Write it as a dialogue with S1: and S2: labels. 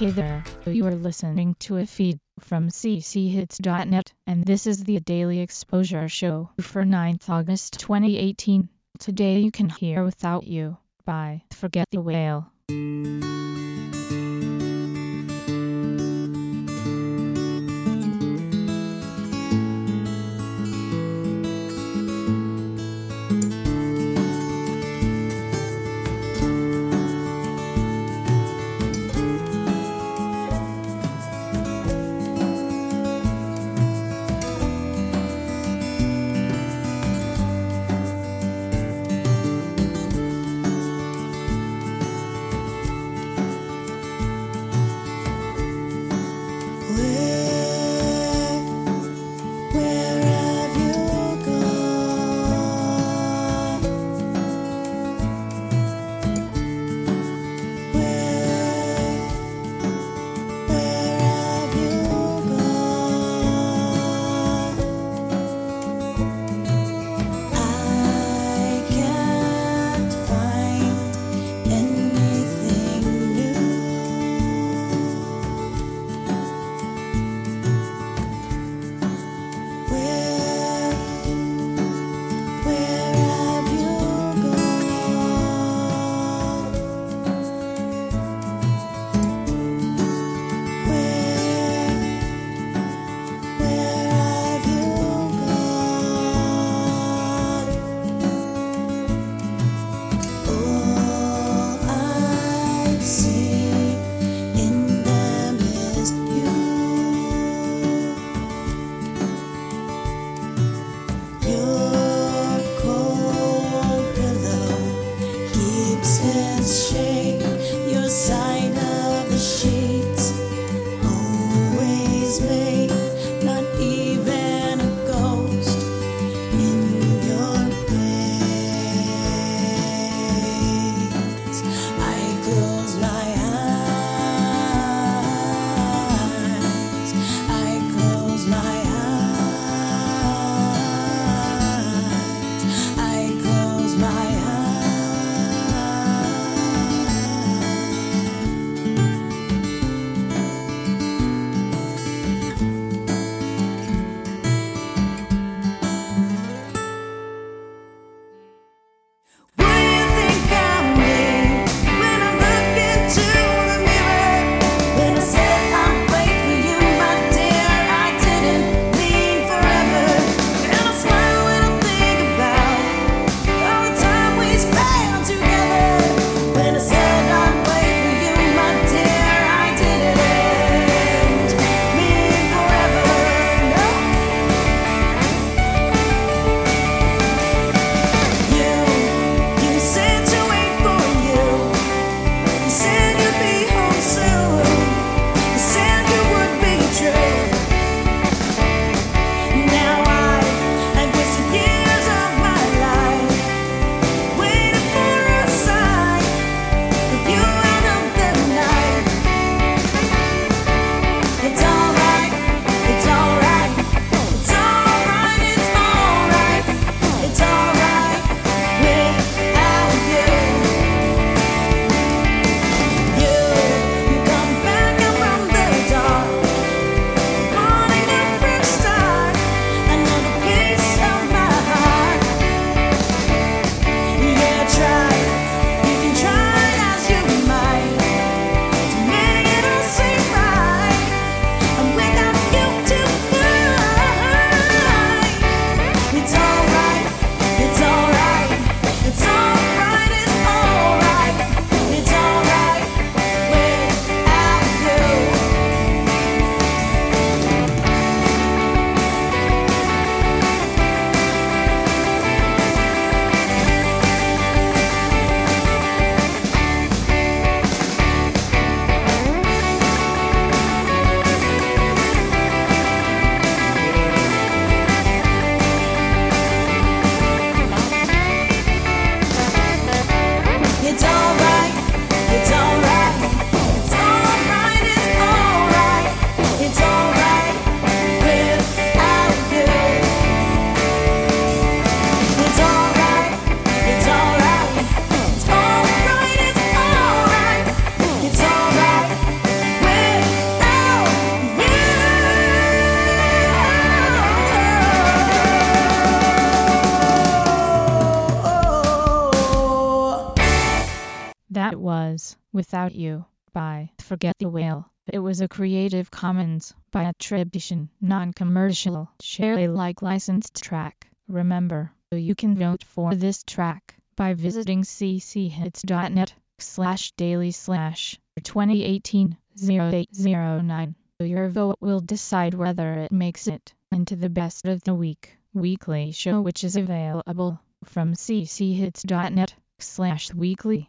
S1: Hey there, you are listening to a feed from cchits.net, and this is the Daily Exposure Show for 9th August 2018. Today you can hear Without You by Forget the Whale.
S2: Keeps
S1: was Without You by Forget the Whale. It was a Creative Commons by attribution, non-commercial, share Alike licensed track. Remember, you can vote for this track by visiting cchits.net slash daily slash 2018 0809. Your vote will decide whether it makes it into the best of the week weekly show which is available from cchits.net slash weekly.